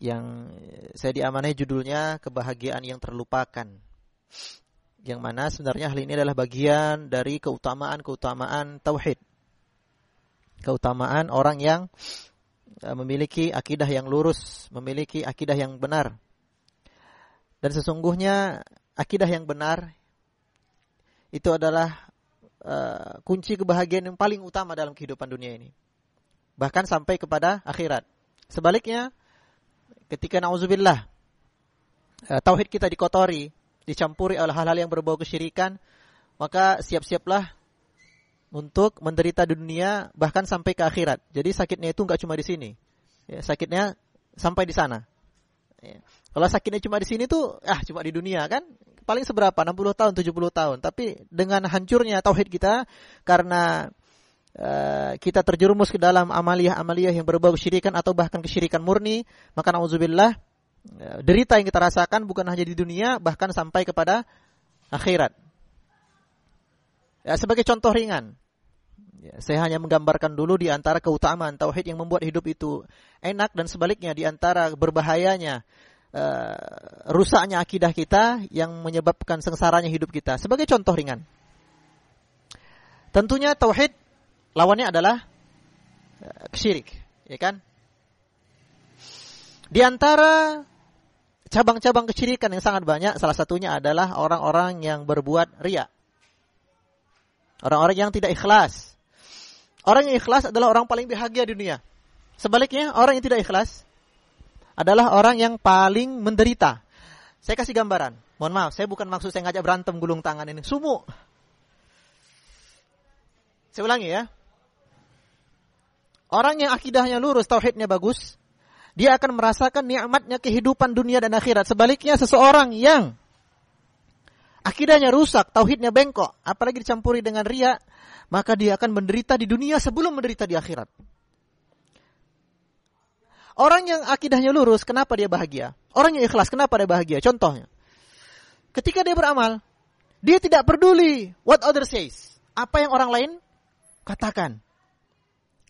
yang saya diamanai judulnya kebahagiaan yang terlupakan. Yang mana sebenarnya hal ini adalah bagian dari keutamaan-keutamaan tauhid. Keutamaan orang yang e, memiliki akidah yang lurus, memiliki akidah yang benar. Dan sesungguhnya akidah yang benar itu adalah uh, kunci kebahagiaan yang paling utama dalam kehidupan dunia ini. Bahkan sampai kepada akhirat. Sebaliknya, ketika nauzubillah uh, tauhid kita dikotori, dicampuri oleh hal-hal yang berbau kesyirikan, maka siap-siaplah untuk menderita dunia bahkan sampai ke akhirat. Jadi sakitnya itu nggak cuma di sini, ya, sakitnya sampai di sana. Ya. Kalau sakitnya cuma di sini tuh, ah cuma di dunia kan, paling seberapa? 60 tahun, 70 tahun. Tapi dengan hancurnya tauhid kita karena uh, kita terjerumus ke dalam amaliyah-amaliyah yang berbau kesyirikan atau bahkan kesyirikan murni, maka nauzubillah uh, derita yang kita rasakan bukan hanya di dunia bahkan sampai kepada akhirat. Ya, sebagai contoh ringan, ya, saya hanya menggambarkan dulu di antara keutamaan tauhid yang membuat hidup itu enak dan sebaliknya di antara berbahayanya uh, rusaknya akidah kita yang menyebabkan sengsaranya hidup kita. Sebagai contoh ringan. Tentunya tauhid lawannya adalah uh, kesyirik, ya kan? Di antara cabang-cabang kesyirikan yang sangat banyak, salah satunya adalah orang-orang yang berbuat riak. Orang-orang yang tidak ikhlas. Orang yang ikhlas adalah orang paling bahagia di dunia. Sebaliknya, orang yang tidak ikhlas adalah orang yang paling menderita. Saya kasih gambaran. Mohon maaf, saya bukan maksud saya ngajak berantem gulung tangan ini. Sumu. Saya ulangi ya. Orang yang akidahnya lurus, tauhidnya bagus, dia akan merasakan nikmatnya kehidupan dunia dan akhirat. Sebaliknya seseorang yang akidahnya rusak, tauhidnya bengkok, apalagi dicampuri dengan ria, maka dia akan menderita di dunia sebelum menderita di akhirat. Orang yang akidahnya lurus, kenapa dia bahagia? Orang yang ikhlas, kenapa dia bahagia? Contohnya, ketika dia beramal, dia tidak peduli what other says. Apa yang orang lain katakan.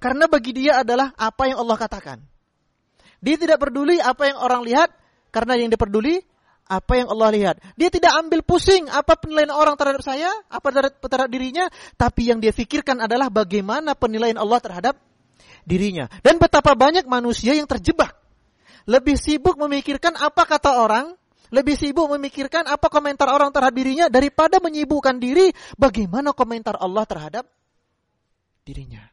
Karena bagi dia adalah apa yang Allah katakan. Dia tidak peduli apa yang orang lihat, karena yang dia peduli apa yang Allah lihat. Dia tidak ambil pusing apa penilaian orang terhadap saya, apa terhadap, terhadap dirinya, tapi yang dia pikirkan adalah bagaimana penilaian Allah terhadap dirinya. Dan betapa banyak manusia yang terjebak. Lebih sibuk memikirkan apa kata orang, lebih sibuk memikirkan apa komentar orang terhadap dirinya daripada menyibukkan diri bagaimana komentar Allah terhadap dirinya.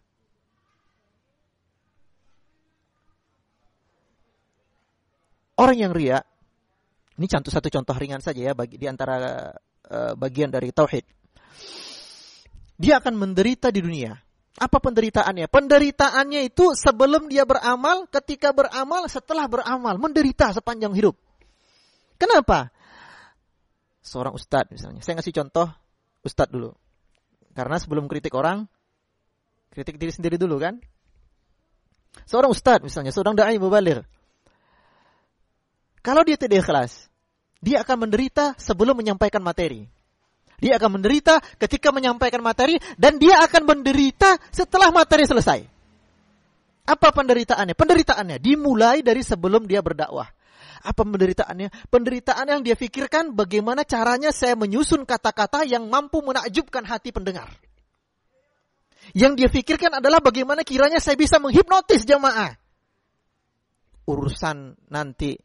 Orang yang ria ini contoh satu contoh ringan saja ya bagi di antara uh, bagian dari tauhid. Dia akan menderita di dunia. Apa penderitaannya? Penderitaannya itu sebelum dia beramal, ketika beramal, setelah beramal, menderita sepanjang hidup. Kenapa? Seorang ustadz misalnya. Saya ngasih contoh ustadz dulu. Karena sebelum kritik orang, kritik diri sendiri dulu kan. Seorang ustadz misalnya, seorang da'i mubalir. Kalau dia tidak ikhlas, dia akan menderita sebelum menyampaikan materi. Dia akan menderita ketika menyampaikan materi dan dia akan menderita setelah materi selesai. Apa penderitaannya? Penderitaannya dimulai dari sebelum dia berdakwah. Apa penderitaannya? Penderitaan yang dia pikirkan bagaimana caranya saya menyusun kata-kata yang mampu menakjubkan hati pendengar. Yang dia pikirkan adalah bagaimana kiranya saya bisa menghipnotis jamaah. Urusan nanti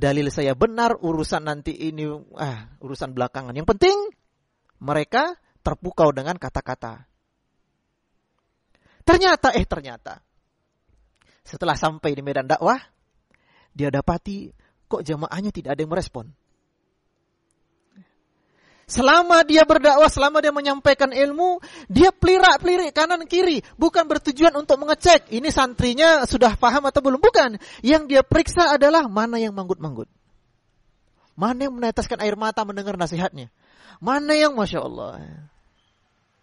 dalil saya benar, urusan nanti ini ah urusan belakangan. Yang penting mereka terpukau dengan kata-kata. Ternyata eh ternyata setelah sampai di medan dakwah dia dapati kok jamaahnya tidak ada yang merespon. Selama dia berdakwah, selama dia menyampaikan ilmu, dia pelirak-pelirik kanan kiri, bukan bertujuan untuk mengecek ini santrinya sudah paham atau belum, bukan. Yang dia periksa adalah mana yang manggut-manggut. Mana yang meneteskan air mata mendengar nasihatnya? Mana yang Masya Allah.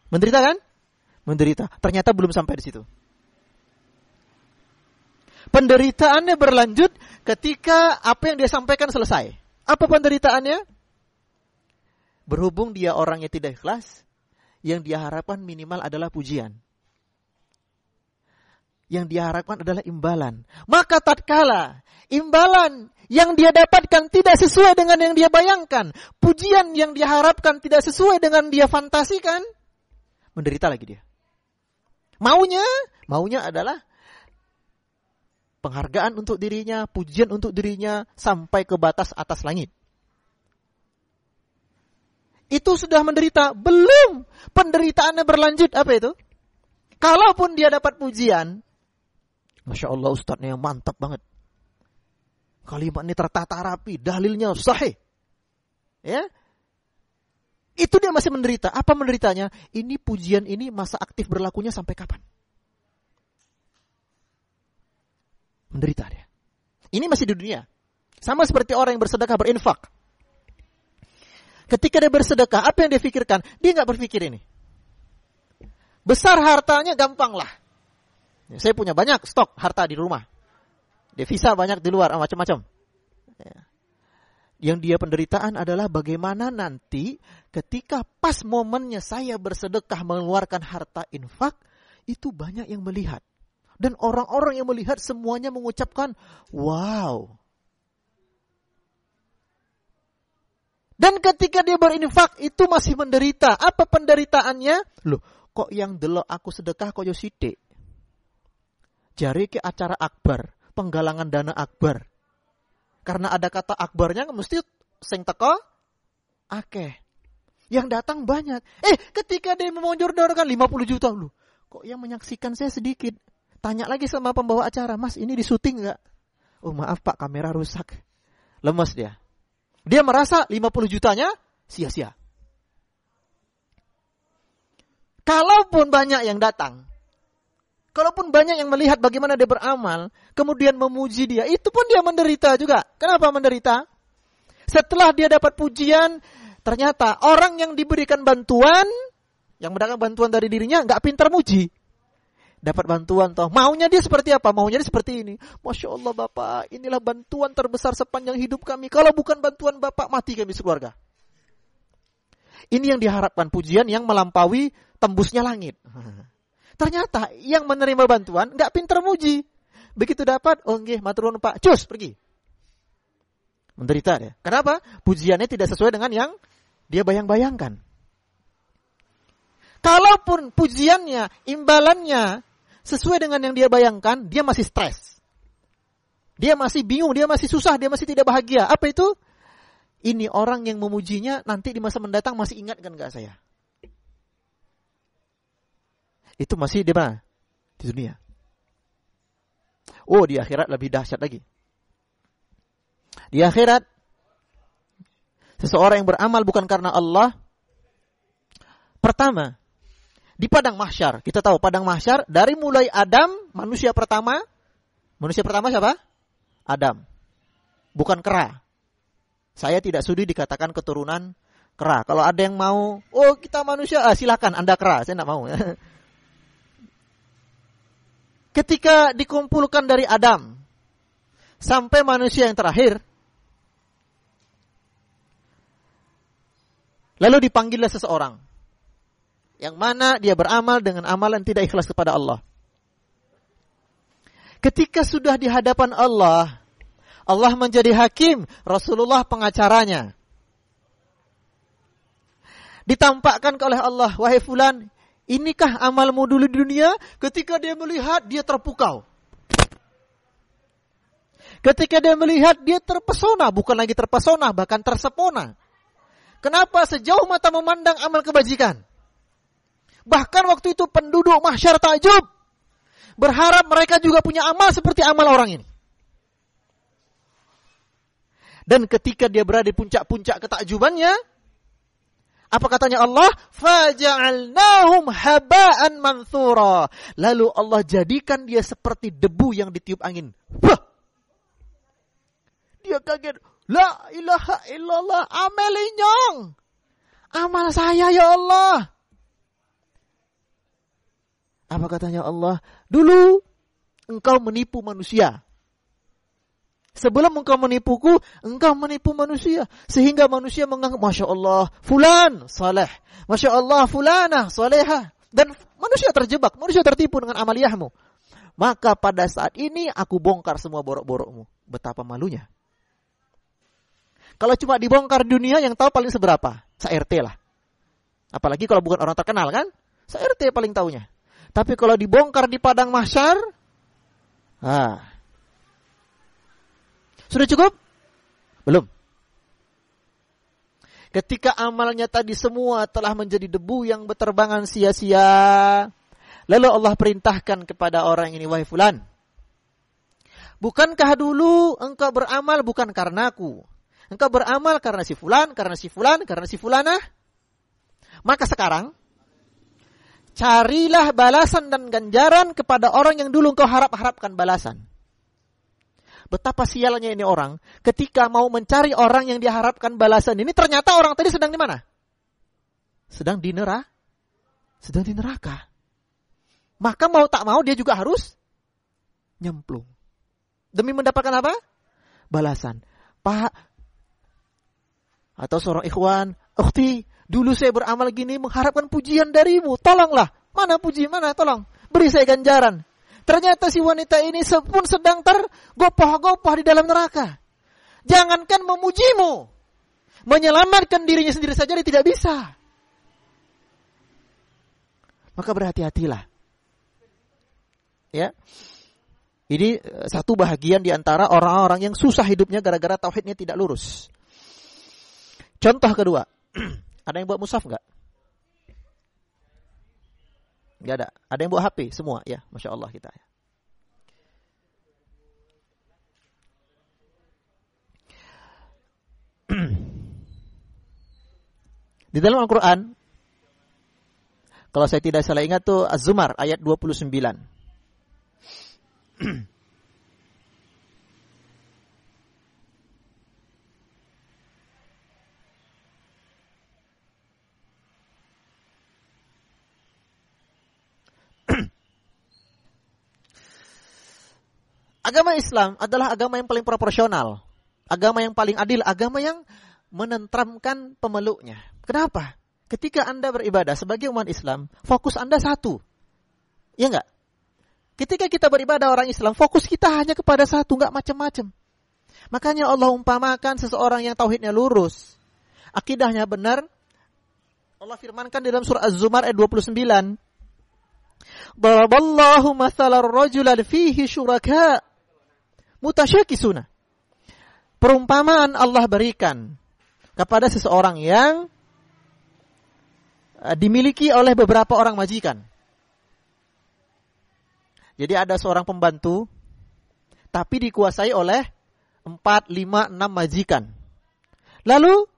Menderita kan? Menderita. Ternyata belum sampai di situ. Penderitaannya berlanjut ketika apa yang dia sampaikan selesai. Apa penderitaannya? Berhubung dia orangnya tidak ikhlas, yang dia harapkan minimal adalah pujian. Yang dia harapkan adalah imbalan. Maka tatkala imbalan yang dia dapatkan tidak sesuai dengan yang dia bayangkan, pujian yang dia harapkan tidak sesuai dengan dia fantasikan, menderita lagi dia. Maunya, maunya adalah penghargaan untuk dirinya, pujian untuk dirinya sampai ke batas atas langit. Itu sudah menderita, belum penderitaannya berlanjut apa itu? Kalaupun dia dapat pujian, masya Allah ustadznya yang mantap banget. Kalimat ini tertata rapi, dalilnya sahih. Ya, itu dia masih menderita. Apa menderitanya? Ini pujian ini masa aktif berlakunya sampai kapan? Menderita dia. Ini masih di dunia. Sama seperti orang yang bersedekah berinfak. Ketika dia bersedekah, apa yang dia pikirkan? Dia nggak berpikir ini. Besar hartanya gampang lah. Ya, saya punya banyak stok harta di rumah. Devisa banyak di luar, macam-macam. Ya. Yang dia penderitaan adalah bagaimana nanti ketika pas momennya saya bersedekah mengeluarkan harta infak, itu banyak yang melihat. Dan orang-orang yang melihat semuanya mengucapkan, wow. Dan ketika dia berinfak itu masih menderita. Apa penderitaannya? Loh, kok yang delok aku sedekah kok sidik? Jari ke acara akbar, penggalangan dana akbar. Karena ada kata akbarnya mesti sing teko akeh. Yang datang banyak. Eh, ketika dia memonjor-dorkan 50 juta loh. Kok yang menyaksikan saya sedikit? Tanya lagi sama pembawa acara, Mas ini di syuting nggak? Oh maaf Pak, kamera rusak. Lemes dia. Dia merasa 50 jutanya sia-sia. Kalaupun banyak yang datang, kalaupun banyak yang melihat bagaimana dia beramal, kemudian memuji dia, itu pun dia menderita juga. Kenapa menderita? Setelah dia dapat pujian, ternyata orang yang diberikan bantuan, yang mendapatkan bantuan dari dirinya, nggak pintar muji dapat bantuan toh. Maunya dia seperti apa? Maunya dia seperti ini. Masya Allah Bapak, inilah bantuan terbesar sepanjang hidup kami. Kalau bukan bantuan Bapak, mati kami sekeluarga. Ini yang diharapkan pujian yang melampaui tembusnya langit. Ternyata yang menerima bantuan nggak pinter muji. Begitu dapat, oh nggih, maturun Pak, cus pergi. Menderita dia. Kenapa? Pujiannya tidak sesuai dengan yang dia bayang-bayangkan. Kalaupun pujiannya, imbalannya sesuai dengan yang dia bayangkan, dia masih stres. Dia masih bingung, dia masih susah, dia masih tidak bahagia. Apa itu? Ini orang yang memujinya nanti di masa mendatang masih ingat kan gak saya? Itu masih di mana? Di dunia. Oh, di akhirat lebih dahsyat lagi. Di akhirat, seseorang yang beramal bukan karena Allah, pertama, di padang mahsyar. Kita tahu padang mahsyar dari mulai Adam, manusia pertama. Manusia pertama siapa? Adam. Bukan kera. Saya tidak sudi dikatakan keturunan kera. Kalau ada yang mau, oh kita manusia, ah, silakan Anda kera. Saya tidak mau. Ketika dikumpulkan dari Adam sampai manusia yang terakhir, lalu dipanggillah seseorang yang mana dia beramal dengan amalan tidak ikhlas kepada Allah. Ketika sudah di hadapan Allah, Allah menjadi hakim, Rasulullah pengacaranya. Ditampakkan oleh Allah, wahai fulan, inikah amalmu dulu di dunia? Ketika dia melihat, dia terpukau. Ketika dia melihat, dia terpesona, bukan lagi terpesona, bahkan tersepona. Kenapa sejauh mata memandang amal kebajikan? Bahkan waktu itu penduduk mahsyar takjub. Berharap mereka juga punya amal seperti amal orang ini. Dan ketika dia berada di puncak-puncak ketakjubannya, apa katanya Allah? Faja'alnahum haba'an manthura. Lalu Allah jadikan dia seperti debu yang ditiup angin. Wah! Dia kaget. La ilaha illallah amelinyong. Amal saya ya Allah. Apa katanya Allah? Dulu engkau menipu manusia. Sebelum engkau menipuku, engkau menipu manusia. Sehingga manusia menganggap, Masya Allah, fulan, saleh. Masya Allah, fulanah, salehah. Dan manusia terjebak, manusia tertipu dengan amaliyahmu. Maka pada saat ini aku bongkar semua borok-borokmu. Betapa malunya. Kalau cuma dibongkar dunia yang tahu paling seberapa? Sa-RT lah. Apalagi kalau bukan orang terkenal kan? Sa-RT paling tahunya. Tapi kalau dibongkar di padang mahsyar, ah. Sudah cukup? Belum. Ketika amalnya tadi semua telah menjadi debu yang berterbangan sia-sia, lalu Allah perintahkan kepada orang ini, wahai fulan, bukankah dulu engkau beramal bukan karena aku? Engkau beramal karena si fulan, karena si fulan, karena si fulanah? Maka sekarang, carilah balasan dan ganjaran kepada orang yang dulu engkau harap-harapkan balasan. Betapa sialnya ini orang ketika mau mencari orang yang diharapkan balasan ini ternyata orang tadi sedang di mana? Sedang di neraka. Sedang di neraka. Maka mau tak mau dia juga harus nyemplung. Demi mendapatkan apa? Balasan. Pak atau seorang ikhwan, "Ukhti, dulu saya beramal gini mengharapkan pujian darimu. Tolonglah. Mana puji? Mana? Tolong. Beri saya ganjaran." Ternyata si wanita ini pun sedang tergopoh-gopoh di dalam neraka. Jangankan memujimu. Menyelamatkan dirinya sendiri saja dia tidak bisa. Maka berhati-hatilah. Ya. Ini eh, satu bahagian di antara orang-orang yang susah hidupnya gara-gara tauhidnya tidak lurus. Contoh kedua. Ada yang buat musaf nggak? Gak ada. Ada yang bawa HP semua ya, masya Allah kita. Ya. Di dalam Al-Quran, kalau saya tidak salah ingat tuh Az-Zumar ayat 29. Agama Islam adalah agama yang paling proporsional, agama yang paling adil, agama yang menentramkan pemeluknya. Kenapa? Ketika Anda beribadah sebagai umat Islam, fokus Anda satu. Ya enggak? Ketika kita beribadah orang Islam, fokus kita hanya kepada satu, enggak macam-macam. Makanya Allah umpamakan seseorang yang tauhidnya lurus, akidahnya benar. Allah firmankan dalam surah Az-Zumar ayat 29, Daraballahu mathalar rajulan fihi syuraka mutasyakisuna. Perumpamaan Allah berikan kepada seseorang yang eh, dimiliki oleh beberapa orang majikan. Jadi ada seorang pembantu, tapi dikuasai oleh empat, lima, enam majikan. Lalu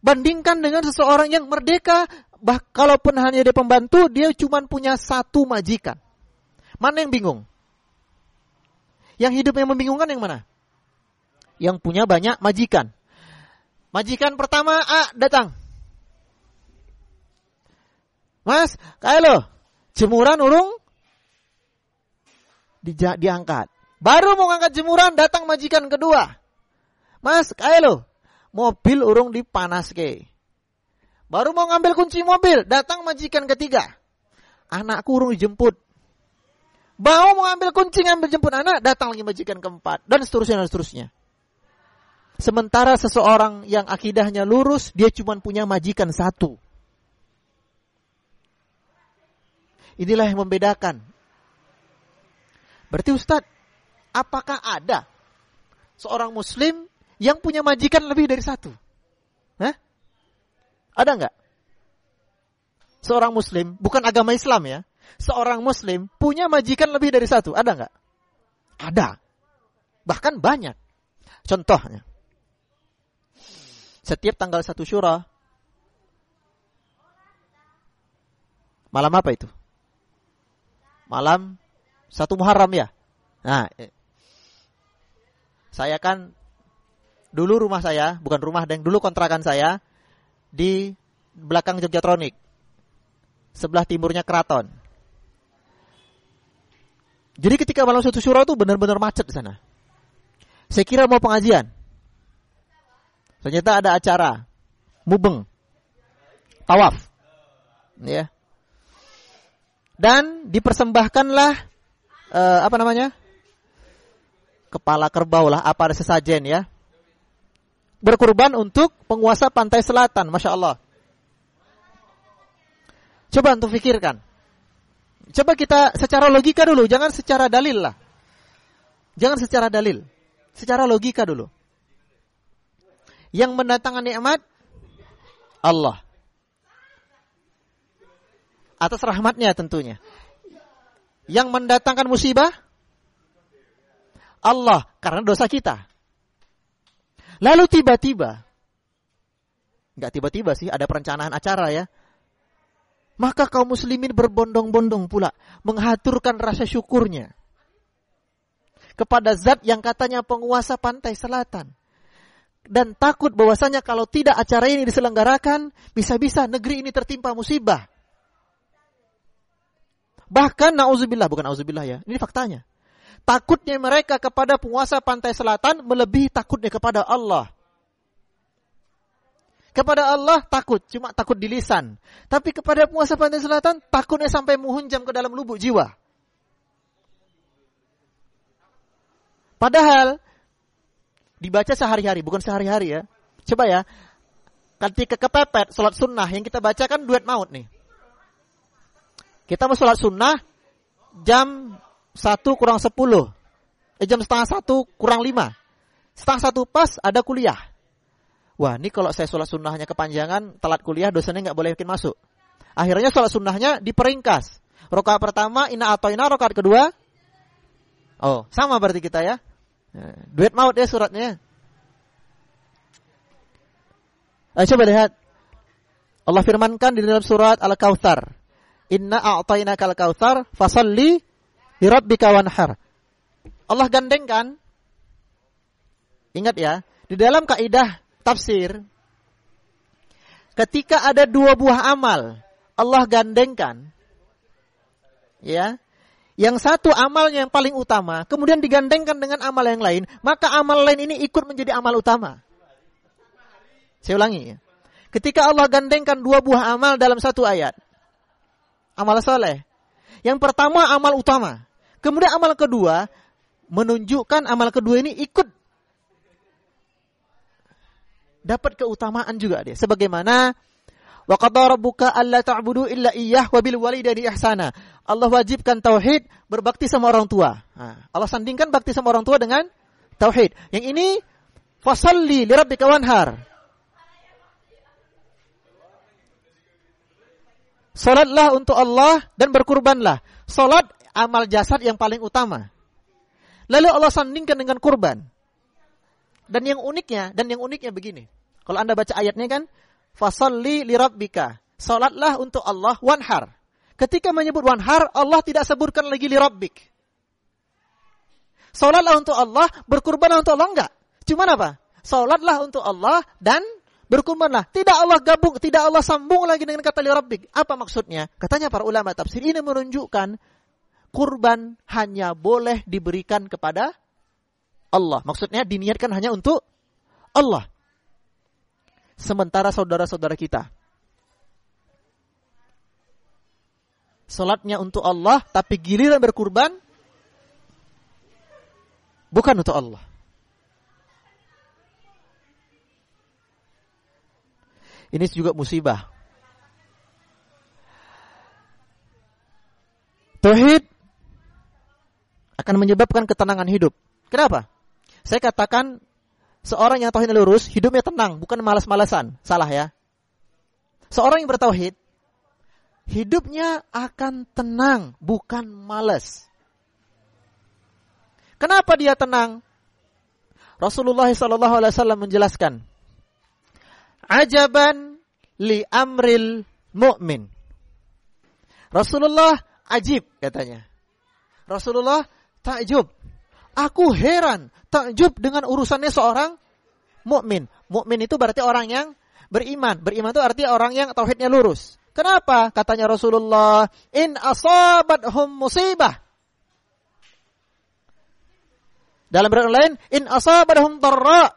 bandingkan dengan seseorang yang merdeka, bah kalaupun hanya dia pembantu, dia cuma punya satu majikan. Mana yang bingung? Yang hidup yang membingungkan yang mana? Yang punya banyak majikan. Majikan pertama A datang. Mas, kayak lo, jemuran urung di, diangkat. Baru mau ngangkat jemuran, datang majikan kedua. Mas, kayak lo, mobil urung dipanas ke. Baru mau ngambil kunci mobil, datang majikan ketiga. Anakku urung dijemput. Mau mengambil kunci ngambil jemput anak, datang lagi majikan keempat dan seterusnya dan seterusnya. Sementara seseorang yang akidahnya lurus, dia cuma punya majikan satu. Inilah yang membedakan. Berarti Ustadz, apakah ada seorang muslim yang punya majikan lebih dari satu? Hah? Ada nggak? Seorang muslim, bukan agama Islam ya, seorang muslim punya majikan lebih dari satu? Ada nggak? Ada. Bahkan banyak. Contohnya. Setiap tanggal satu syura. Malam apa itu? Malam satu Muharram ya. Nah, eh. saya kan Dulu rumah saya, bukan rumah dan dulu kontrakan saya di belakang Jogjatronik. Sebelah timurnya keraton. Jadi ketika malam satu syuro itu benar-benar macet di sana. Saya kira mau pengajian. Ternyata ada acara mubeng, tawaf, ya. Dan dipersembahkanlah uh, apa namanya? Kepala kerbau lah, apa ada sesajen ya. Berkurban untuk penguasa pantai selatan, masya Allah. Coba untuk pikirkan. Coba kita secara logika dulu, jangan secara dalil lah. Jangan secara dalil, secara logika dulu. Yang mendatangkan nikmat Allah. Atas rahmatnya tentunya. Yang mendatangkan musibah Allah karena dosa kita. Lalu tiba-tiba, nggak tiba-tiba sih, ada perencanaan acara ya. Maka kaum muslimin berbondong-bondong pula menghaturkan rasa syukurnya kepada zat yang katanya penguasa pantai selatan dan takut bahwasanya kalau tidak acara ini diselenggarakan, bisa-bisa negeri ini tertimpa musibah. Bahkan nauzubillah, bukan nauzubillah ya, ini faktanya. Takutnya mereka kepada penguasa pantai selatan melebihi takutnya kepada Allah. Kepada Allah takut, cuma takut di lisan. Tapi kepada penguasa pantai selatan takutnya sampai menghunjam ke dalam lubuk jiwa. Padahal Dibaca sehari-hari, bukan sehari-hari ya. Coba ya, ketika kepepet sholat sunnah yang kita baca kan duet maut nih. Kita mau sholat sunnah jam 1 kurang 10. Eh, jam setengah satu kurang 5. Setengah satu pas ada kuliah. Wah, ini kalau saya sholat sunnahnya kepanjangan, telat kuliah, dosanya nggak boleh bikin masuk. Akhirnya sholat sunnahnya diperingkas. Rokaat pertama, ina atau ina, rokaat kedua. Oh, sama berarti kita ya. Duit maut ya suratnya. Nah, coba lihat. Allah firmankan di dalam surat Al-Kautsar. Inna a'tainaka al-kautsar fasalli li rabbika wanhar. Allah gandengkan Ingat ya, di dalam kaidah tafsir ketika ada dua buah amal Allah gandengkan ya yang satu amalnya yang paling utama, kemudian digandengkan dengan amal yang lain, maka amal lain ini ikut menjadi amal utama. Saya ulangi ya. Ketika Allah gandengkan dua buah amal dalam satu ayat. Amal soleh. Yang pertama amal utama. Kemudian amal kedua menunjukkan amal kedua ini ikut dapat keutamaan juga dia. Sebagaimana Wa qadara rabbuka alla ta'budu illa iyyah wa bil walidayni ihsana. Allah wajibkan tauhid berbakti sama orang tua. Nah, Allah sandingkan bakti sama orang tua dengan tauhid. Yang ini fasalli li rabbika wanhar. Salatlah untuk Allah dan berkurbanlah. Salat amal jasad yang paling utama. Lalu Allah sandingkan dengan kurban. Dan yang uniknya, dan yang uniknya begini. Kalau Anda baca ayatnya kan, fasalli li rabbika. Salatlah untuk Allah wanhar. Ketika menyebut wanhar, Allah tidak sebutkan lagi li rabbik. Salatlah untuk Allah, berkurbanlah untuk Allah enggak. Cuma apa? Salatlah untuk Allah dan berkurbanlah. Tidak Allah gabung, tidak Allah sambung lagi dengan kata li rabbik. Apa maksudnya? Katanya para ulama tafsir ini menunjukkan kurban hanya boleh diberikan kepada Allah. Maksudnya diniatkan hanya untuk Allah sementara saudara-saudara kita. Salatnya untuk Allah, tapi giliran berkurban bukan untuk Allah. Ini juga musibah. Tauhid akan menyebabkan ketenangan hidup. Kenapa? Saya katakan Seorang yang tauhid lurus, hidupnya tenang, bukan malas-malasan. Salah ya. Seorang yang bertauhid, hidupnya akan tenang, bukan malas. Kenapa dia tenang? Rasulullah SAW menjelaskan, ajaban li amril mu'min. Rasulullah ajib katanya. Rasulullah takjub. Aku heran, takjub dengan urusannya seorang mukmin. Mukmin itu berarti orang yang beriman. Beriman itu artinya orang yang tauhidnya lurus. Kenapa? Katanya Rasulullah, in asabathum musibah. Dalam berat lain, in asabathum tarra.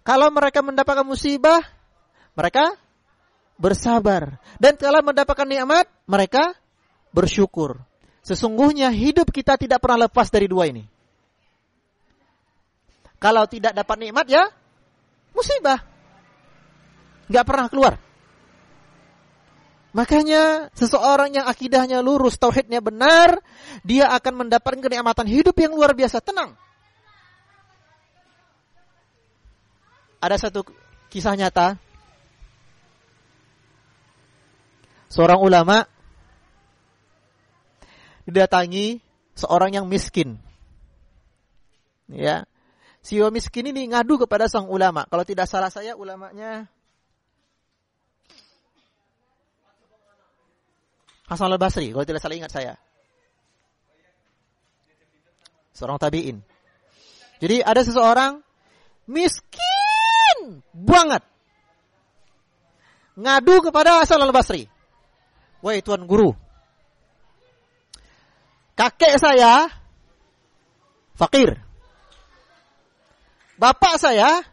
Kalau mereka mendapatkan musibah, mereka bersabar. Dan kalau mendapatkan nikmat, mereka bersyukur. Sesungguhnya hidup kita tidak pernah lepas dari dua ini. Kalau tidak dapat nikmat ya musibah. Gak pernah keluar. Makanya seseorang yang akidahnya lurus, tauhidnya benar, dia akan mendapatkan kenikmatan hidup yang luar biasa, tenang. Ada satu kisah nyata. Seorang ulama didatangi seorang yang miskin. Ya. Si miskin ini ngadu kepada sang ulama. Kalau tidak salah saya ulamanya Hasan al-Basri, kalau tidak salah ingat saya. Seorang tabi'in. Jadi ada seseorang miskin banget. Ngadu kepada Hasan al-Basri. Wahai tuan guru. Kakek saya fakir. Bapak saya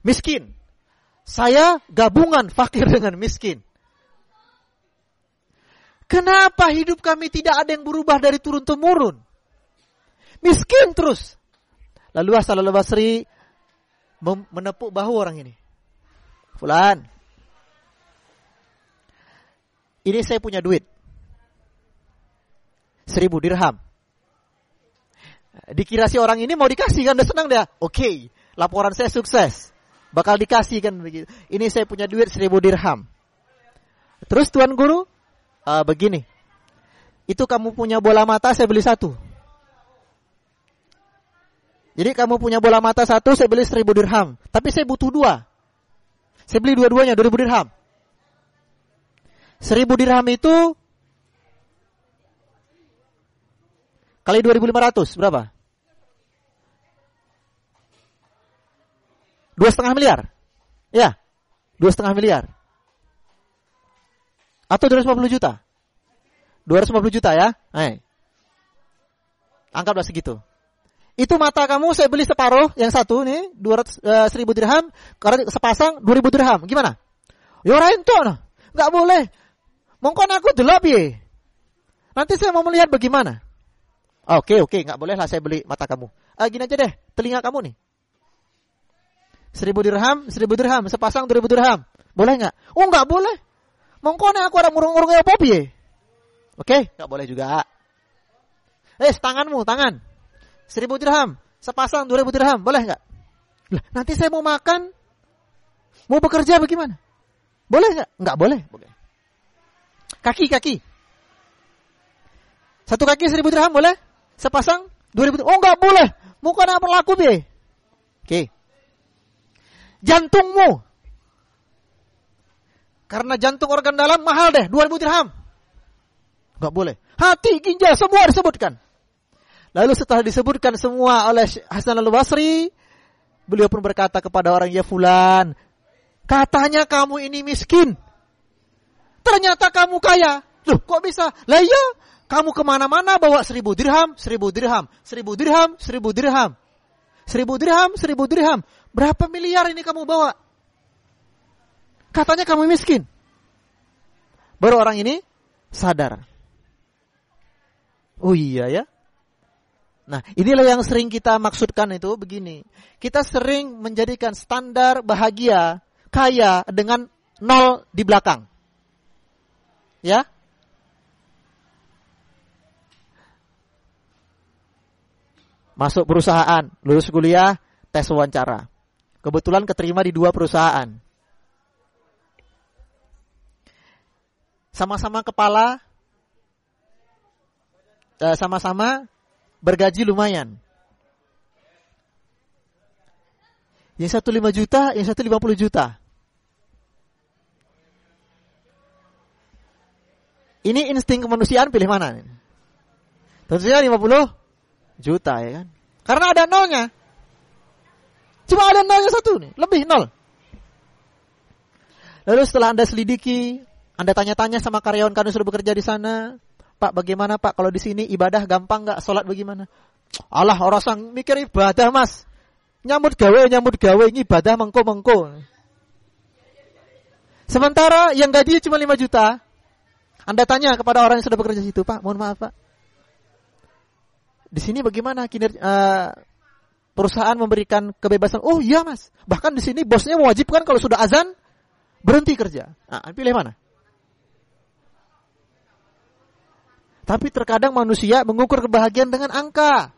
miskin. Saya gabungan fakir dengan miskin. Kenapa hidup kami tidak ada yang berubah dari turun-temurun? Miskin terus. Lalu Hasan al-Basri menepuk bahu orang ini. Fulan. Ini saya punya duit. Seribu dirham. Dikira si orang ini mau dikasih kan, udah senang dia. Oke, okay, laporan saya sukses. Bakal dikasih kan begitu. Ini saya punya duit seribu dirham. Terus tuan guru, uh, begini. Itu kamu punya bola mata, saya beli satu. Jadi kamu punya bola mata satu, saya beli seribu dirham. Tapi saya butuh dua. Saya beli dua-duanya, dua ribu dirham. Seribu dirham itu kali dua ribu lima ratus berapa? Dua setengah miliar. Ya, dua setengah miliar. Atau 250 juta? 250 juta ya? Hai. Anggaplah segitu. Itu mata kamu saya beli separuh, yang satu nih 200 uh, 1000 dirham, karena sepasang 2000 dirham. Gimana? Ya ora ento Enggak boleh. Mongkon aku delok piye? Nanti saya mau melihat bagaimana. Oke, oke, enggak boleh lah saya beli mata kamu. Ah, gini aja deh, telinga kamu nih. Seribu dirham, seribu dirham, sepasang dua ribu dirham. Boleh nggak? Oh nggak boleh. Mongkone aku orang murung-murung apa piye? Oke, nggak boleh juga. Eh, tanganmu, tangan. Seribu dirham, sepasang dua ribu dirham, boleh nggak? Lah, nanti saya mau makan, mau bekerja bagaimana? Boleh nggak? Nggak boleh. Boleh. Kaki, kaki. Satu kaki seribu dirham boleh? Sepasang dua ribu. Oh nggak boleh. Muka apa laku bi? Oke. Jantungmu karena jantung organ dalam mahal deh, 2000 dirham. Gak boleh. Hati, ginjal, semua disebutkan. Lalu setelah disebutkan semua oleh Hasan al-Basri, beliau pun berkata kepada orang, ya fulan, katanya kamu ini miskin. Ternyata kamu kaya. Loh, kok bisa? Lah iya, kamu ke mana-mana bawa seribu dirham, seribu dirham, seribu dirham, seribu dirham. Seribu dirham, seribu dirham. Berapa miliar ini kamu bawa? Katanya kamu miskin. Baru orang ini sadar. Oh iya ya. Nah, inilah yang sering kita maksudkan itu begini. Kita sering menjadikan standar bahagia, kaya dengan nol di belakang. Ya? Masuk perusahaan, lulus kuliah, tes wawancara. Kebetulan keterima di dua perusahaan. sama-sama kepala, eh, sama-sama bergaji lumayan. Yang satu lima juta, yang satu lima puluh juta. Ini insting kemanusiaan pilih mana? Tentu saja 50 juta ya kan. Karena ada nolnya. Cuma ada nol yang satu nih, lebih nol. Lalu setelah Anda selidiki, Anda tanya-tanya sama karyawan karena sudah bekerja di sana, Pak bagaimana Pak kalau di sini ibadah gampang nggak? Sholat bagaimana? Allah orang sang mikir ibadah mas, nyambut gawe nyambut gawe ini ibadah mengko mengko. Sementara yang gaji cuma 5 juta, Anda tanya kepada orang yang sudah bekerja di situ, Pak, mohon maaf Pak, di sini bagaimana kinerja uh, perusahaan memberikan kebebasan? Oh iya mas, bahkan di sini bosnya mewajibkan kalau sudah azan berhenti kerja. Nah, pilih mana? Tapi terkadang manusia mengukur kebahagiaan dengan angka.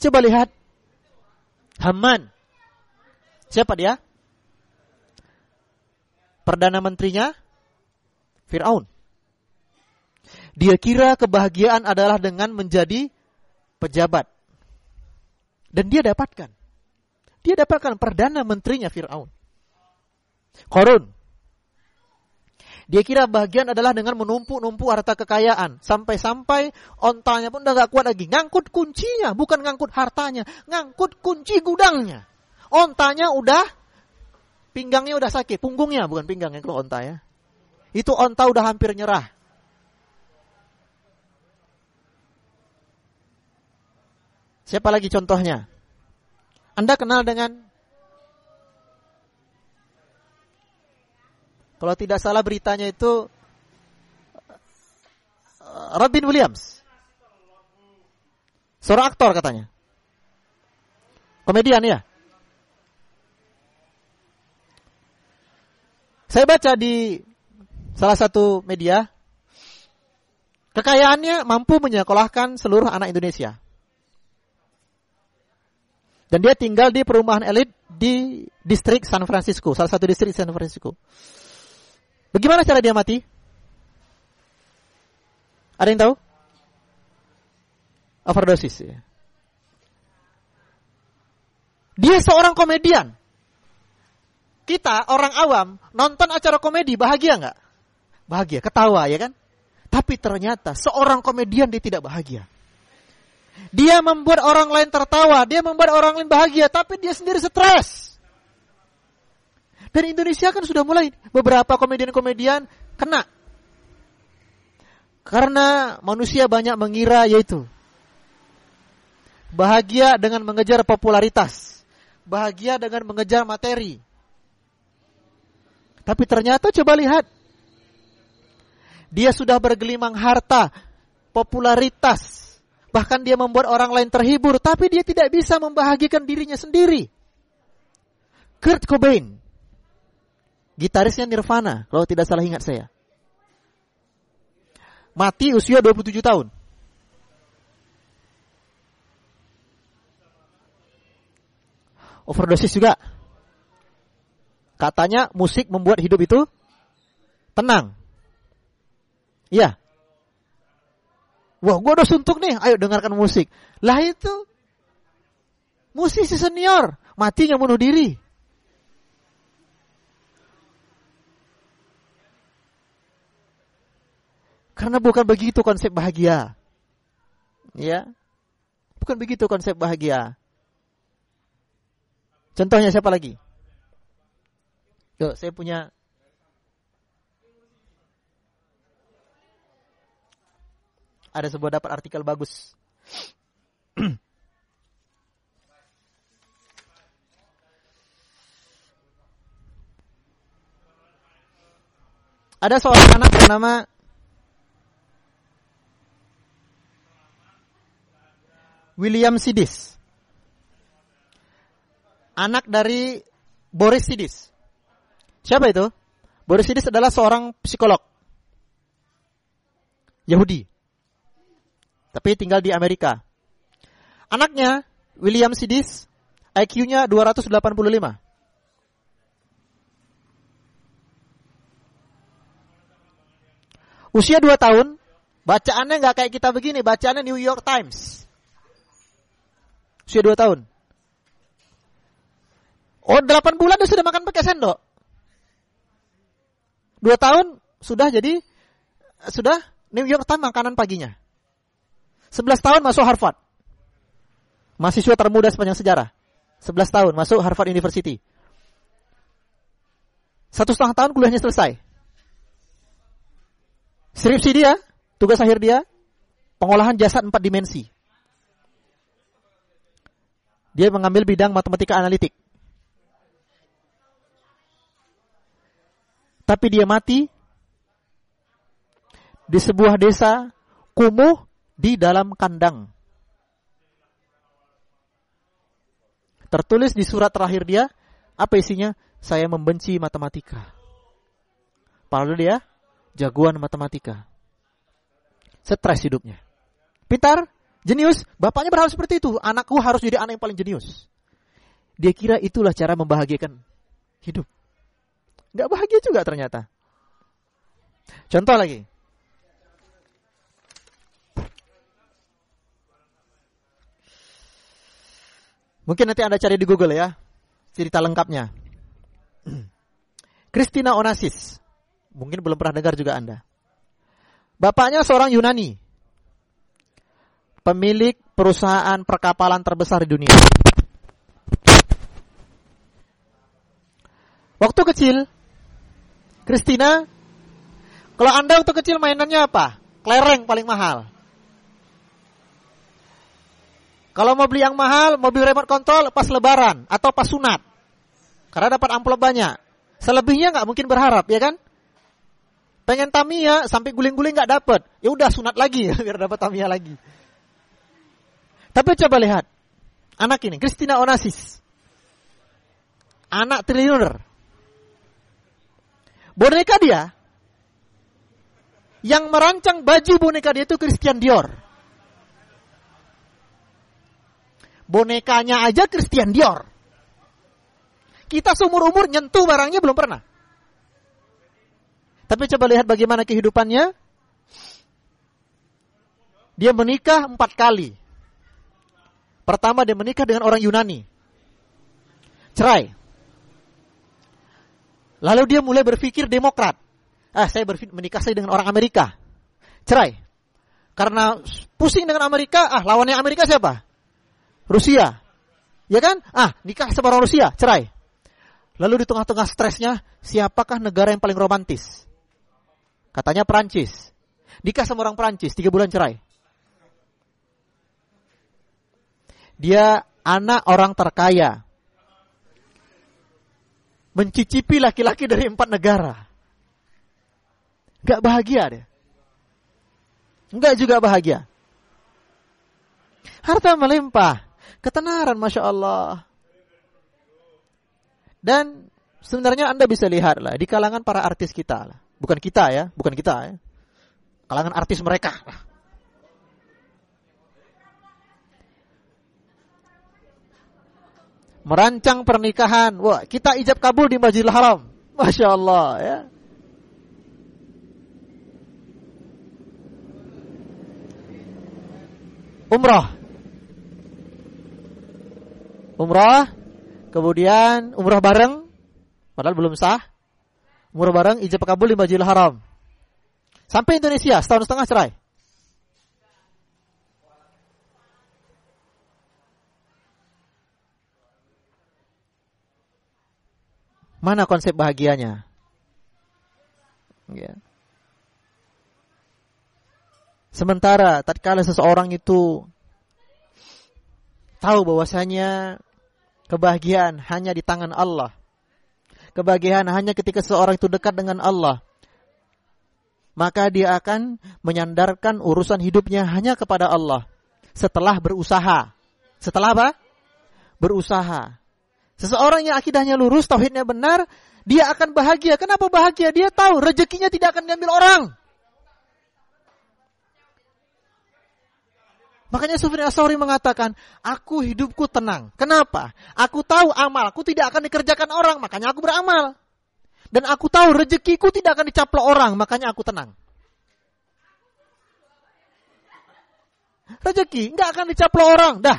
Coba lihat Haman. Siapa dia? Perdana menterinya Fir'aun. Dia kira kebahagiaan adalah dengan menjadi pejabat. Dan dia dapatkan. Dia dapatkan perdana menterinya Fir'aun. Korun. Dia kira bahagian adalah dengan menumpuk-numpuk harta kekayaan. Sampai-sampai ontanya pun udah gak kuat lagi. Ngangkut kuncinya, bukan ngangkut hartanya. Ngangkut kunci gudangnya. Ontanya udah, pinggangnya udah sakit. Punggungnya, bukan pinggangnya kalau onta ya itu onta udah hampir nyerah. Siapa lagi contohnya? Anda kenal dengan Kalau tidak salah beritanya itu eh, Robin Williams. Seorang aktor katanya. Komedian ya. Saya baca di salah satu media, kekayaannya mampu menyekolahkan seluruh anak Indonesia. Dan dia tinggal di perumahan elit di distrik San Francisco, salah satu distrik San Francisco. Bagaimana cara dia mati? Ada yang tahu? Overdosis. Ya. Dia seorang komedian. Kita orang awam nonton acara komedi bahagia nggak? Bahagia, ketawa ya kan? Tapi ternyata seorang komedian dia tidak bahagia. Dia membuat orang lain tertawa, dia membuat orang lain bahagia, tapi dia sendiri stres. Dan Indonesia kan sudah mulai beberapa komedian-komedian kena. Karena manusia banyak mengira yaitu bahagia dengan mengejar popularitas, bahagia dengan mengejar materi. Tapi ternyata coba lihat dia sudah bergelimang harta, popularitas. Bahkan dia membuat orang lain terhibur, tapi dia tidak bisa membahagiakan dirinya sendiri. Kurt Cobain, gitarisnya Nirvana, kalau tidak salah ingat saya. Mati usia 27 tahun. Overdosis juga. Katanya musik membuat hidup itu tenang. Iya. Wah, gua udah suntuk nih. Ayo dengarkan musik. Lah itu musisi senior mati nggak bunuh diri. Karena bukan begitu konsep bahagia. Ya. Bukan begitu konsep bahagia. Contohnya siapa lagi? Yuk, saya punya ada sebuah dapat artikel bagus. ada seorang anak bernama William Sidis. Anak dari Boris Sidis. Siapa itu? Boris Sidis adalah seorang psikolog. Yahudi tapi tinggal di Amerika. Anaknya, William Sidis, IQ-nya 285. Usia 2 tahun, bacaannya nggak kayak kita begini, bacaannya New York Times. Usia 2 tahun. Oh, 8 bulan dia sudah makan pakai sendok. 2 tahun sudah jadi sudah New York Times makanan paginya. 11 tahun masuk Harvard. Mahasiswa termuda sepanjang sejarah. 11 tahun masuk Harvard University. Satu setengah tahun kuliahnya selesai. Skripsi dia, tugas akhir dia, pengolahan jasad empat dimensi. Dia mengambil bidang matematika analitik. Tapi dia mati di sebuah desa kumuh di dalam kandang. Tertulis di surat terakhir dia, apa isinya? Saya membenci matematika. Padahal dia jagoan matematika. Stres hidupnya. Pintar, jenius, bapaknya berharap seperti itu. Anakku harus jadi anak yang paling jenius. Dia kira itulah cara membahagiakan hidup. Gak bahagia juga ternyata. Contoh lagi. Mungkin nanti Anda cari di Google ya. Cerita lengkapnya. Christina Onassis. Mungkin belum pernah dengar juga Anda. Bapaknya seorang Yunani. Pemilik perusahaan perkapalan terbesar di dunia. Waktu kecil, Christina, kalau Anda waktu kecil mainannya apa? Klereng paling mahal. Kalau mau beli yang mahal, mobil remote control pas lebaran atau pas sunat. Karena dapat amplop banyak. Selebihnya nggak mungkin berharap, ya kan? Pengen Tamiya sampai guling-guling nggak dapat, ya udah sunat lagi biar dapat Tamiya lagi. Tapi coba lihat anak ini, Christina Onassis, anak triliuner. Boneka dia yang merancang baju boneka dia itu Christian Dior. Bonekanya aja Christian Dior. Kita seumur umur nyentuh barangnya belum pernah. Tapi coba lihat bagaimana kehidupannya. Dia menikah empat kali. Pertama dia menikah dengan orang Yunani. Cerai. Lalu dia mulai berpikir demokrat. Ah, saya berpikir, menikah saya dengan orang Amerika. Cerai. Karena pusing dengan Amerika, ah lawannya Amerika siapa? Rusia. Ya kan? Ah, nikah sama orang Rusia, cerai. Lalu di tengah-tengah stresnya, siapakah negara yang paling romantis? Katanya Perancis. Nikah sama orang Perancis, tiga bulan cerai. Dia anak orang terkaya. Mencicipi laki-laki dari empat negara. Gak bahagia dia. Enggak juga bahagia. Harta melimpah. Ketenaran Masya Allah. Dan sebenarnya Anda bisa lihat lah di kalangan para artis kita lah. Bukan kita ya, bukan kita ya. Kalangan artis mereka. Merancang pernikahan. Wah, kita ijab kabul di Masjidil Haram. Masya Allah ya. Umrah. Umrah. Kemudian umrah bareng. Padahal belum sah umur bareng ijab kabul di Masjidil Haram. Sampai Indonesia setahun setengah cerai. Mana konsep bahagianya? Ya. Sementara tatkala seseorang itu tahu bahwasanya kebahagiaan hanya di tangan Allah kebahagiaan hanya ketika seorang itu dekat dengan Allah. Maka dia akan menyandarkan urusan hidupnya hanya kepada Allah. Setelah berusaha. Setelah apa? Berusaha. Seseorang yang akidahnya lurus, tauhidnya benar, dia akan bahagia. Kenapa bahagia? Dia tahu rezekinya tidak akan diambil orang. Makanya Sufyan Asawri mengatakan, aku hidupku tenang. Kenapa? Aku tahu amalku tidak akan dikerjakan orang, makanya aku beramal. Dan aku tahu rezekiku tidak akan dicaplok orang, makanya aku tenang. Rezeki nggak akan dicaplok orang, dah.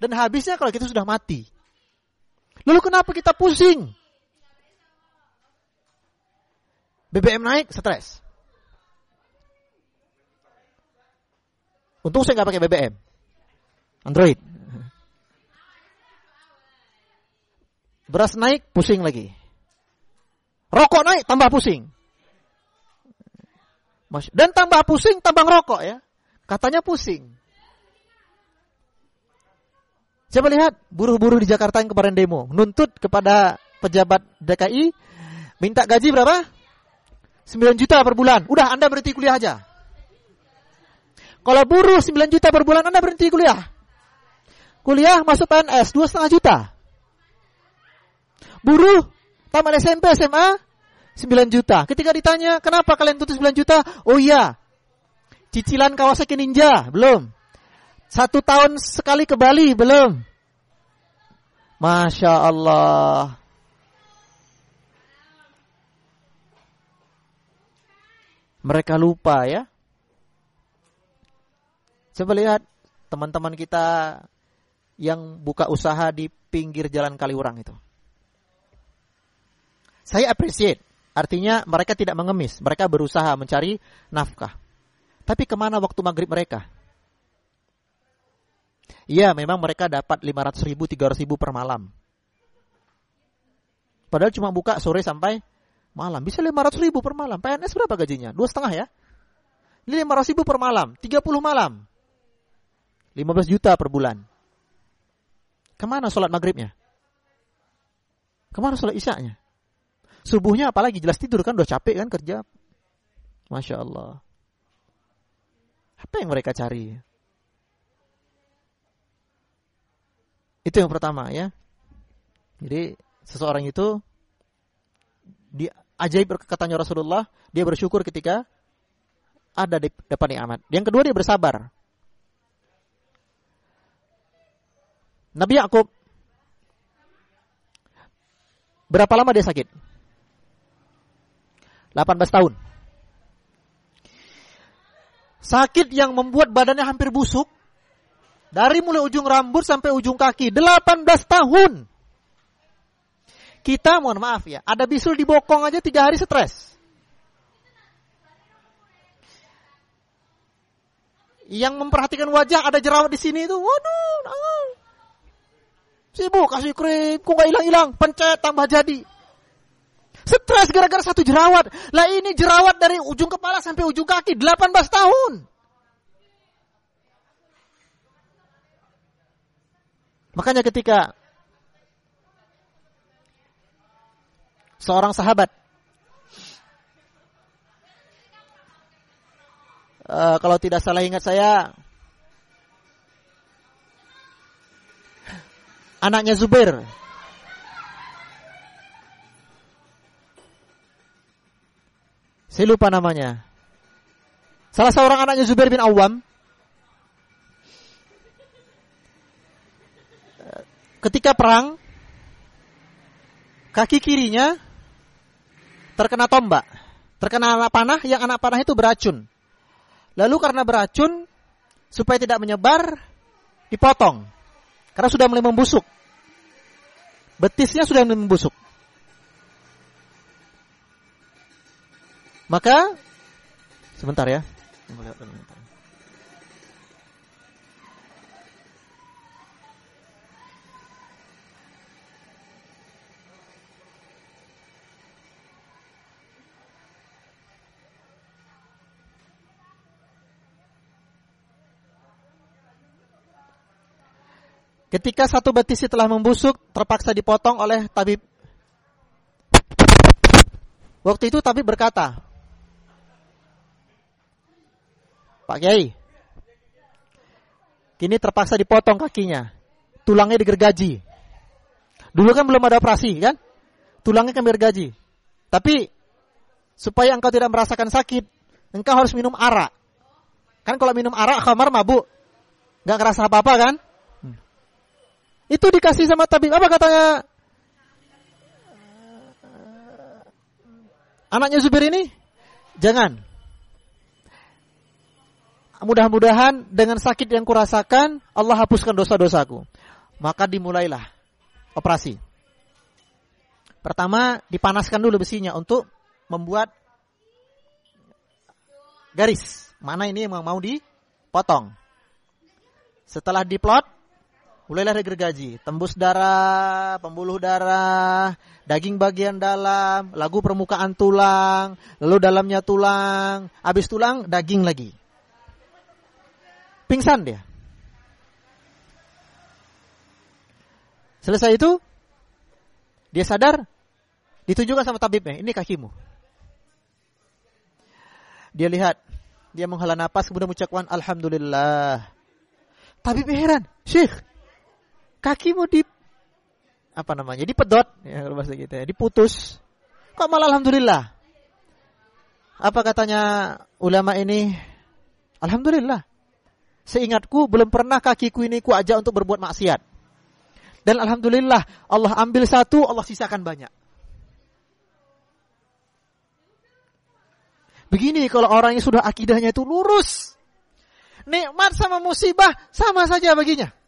Dan habisnya kalau kita sudah mati. Lalu kenapa kita pusing? BBM naik, stres. Untung saya nggak pakai BBM. Android. Beras naik, pusing lagi. Rokok naik, tambah pusing. Dan tambah pusing, tambah ngerokok ya. Katanya pusing. Coba lihat buruh-buruh di Jakarta yang kemarin demo. Nuntut kepada pejabat DKI. Minta gaji berapa? 9 juta per bulan. Udah Anda berhenti kuliah aja. Kalau buruh 9 juta per bulan Anda berhenti kuliah. Kuliah masuk PNS 2,5 juta. Buruh tamat SMP, SMA 9 juta. Ketika ditanya, kenapa kalian tuntut 9 juta? Oh iya, cicilan Kawasaki Ninja, belum. Satu tahun sekali ke Bali, belum. Masya Allah. Mereka lupa ya. Coba lihat teman-teman kita yang buka usaha di pinggir jalan Kaliurang itu. Saya appreciate Artinya mereka tidak mengemis, mereka berusaha mencari nafkah. Tapi ke mana waktu maghrib mereka? Iya, memang mereka dapat 500 ribu, 300 ribu per malam. Padahal cuma buka sore sampai malam. Bisa 500 ribu per malam. PNS berapa gajinya? Dua setengah ya? Ini 500 ribu per malam. 30 malam. 15 juta per bulan. Ke mana sholat maghribnya? Ke mana sholat isyaknya? Subuhnya apalagi jelas tidur kan udah capek kan kerja. Masya Allah. Apa yang mereka cari? Itu yang pertama ya. Jadi seseorang itu di ajaib katanya Rasulullah, dia bersyukur ketika ada di depan nikmat. Yang kedua dia bersabar. Nabi Yakub berapa lama dia sakit? 18 tahun. Sakit yang membuat badannya hampir busuk. Dari mulai ujung rambut sampai ujung kaki. 18 tahun. Kita mohon maaf ya. Ada bisul di bokong aja tiga hari stres. Yang memperhatikan wajah ada jerawat di sini itu. Waduh. Sibuk kasih krim. Kok gak hilang-hilang. Pencet tambah jadi. Stres gara-gara satu jerawat. Lah ini jerawat dari ujung kepala sampai ujung kaki 18 tahun. Makanya ketika seorang sahabat uh, kalau tidak salah ingat saya anaknya Zubair Saya lupa namanya. Salah seorang anaknya Zubair bin Awam. Ketika perang, kaki kirinya terkena tombak. Terkena anak panah, yang anak panah itu beracun. Lalu karena beracun, supaya tidak menyebar, dipotong. Karena sudah mulai membusuk. Betisnya sudah mulai membusuk. Maka sebentar ya. Ketika satu betis telah membusuk, terpaksa dipotong oleh tabib. Waktu itu tabib berkata, Pak Kiai. Kini terpaksa dipotong kakinya. Tulangnya digergaji. Dulu kan belum ada operasi kan? Tulangnya kan digergaji. Tapi supaya engkau tidak merasakan sakit, engkau harus minum arak. Kan kalau minum arak khamar mabuk. Gak ngerasa apa-apa kan? Itu dikasih sama tabib. Apa katanya? Anaknya Zubir ini? Jangan mudah-mudahan dengan sakit yang kurasakan Allah hapuskan dosa-dosaku. Maka dimulailah operasi. Pertama dipanaskan dulu besinya untuk membuat garis. Mana ini yang mau dipotong. Setelah diplot, mulailah gergaji, tembus darah, pembuluh darah, daging bagian dalam, lagu permukaan tulang, lalu dalamnya tulang, habis tulang daging lagi. Pingsan dia. Selesai itu, dia sadar, ditunjukkan sama tabibnya, ini kakimu. Dia lihat, dia menghela napas kemudian mengucapkan Alhamdulillah. Tabib heran, Syekh, kakimu di apa namanya dipedot. Ya kalau bahasa kita ya, diputus. Kok malah alhamdulillah? Apa katanya ulama ini? Alhamdulillah. Seingatku belum pernah kakiku ini ku ajak untuk berbuat maksiat. Dan alhamdulillah Allah ambil satu Allah sisakan banyak. Begini kalau orang yang sudah akidahnya itu lurus. Nikmat sama musibah sama saja baginya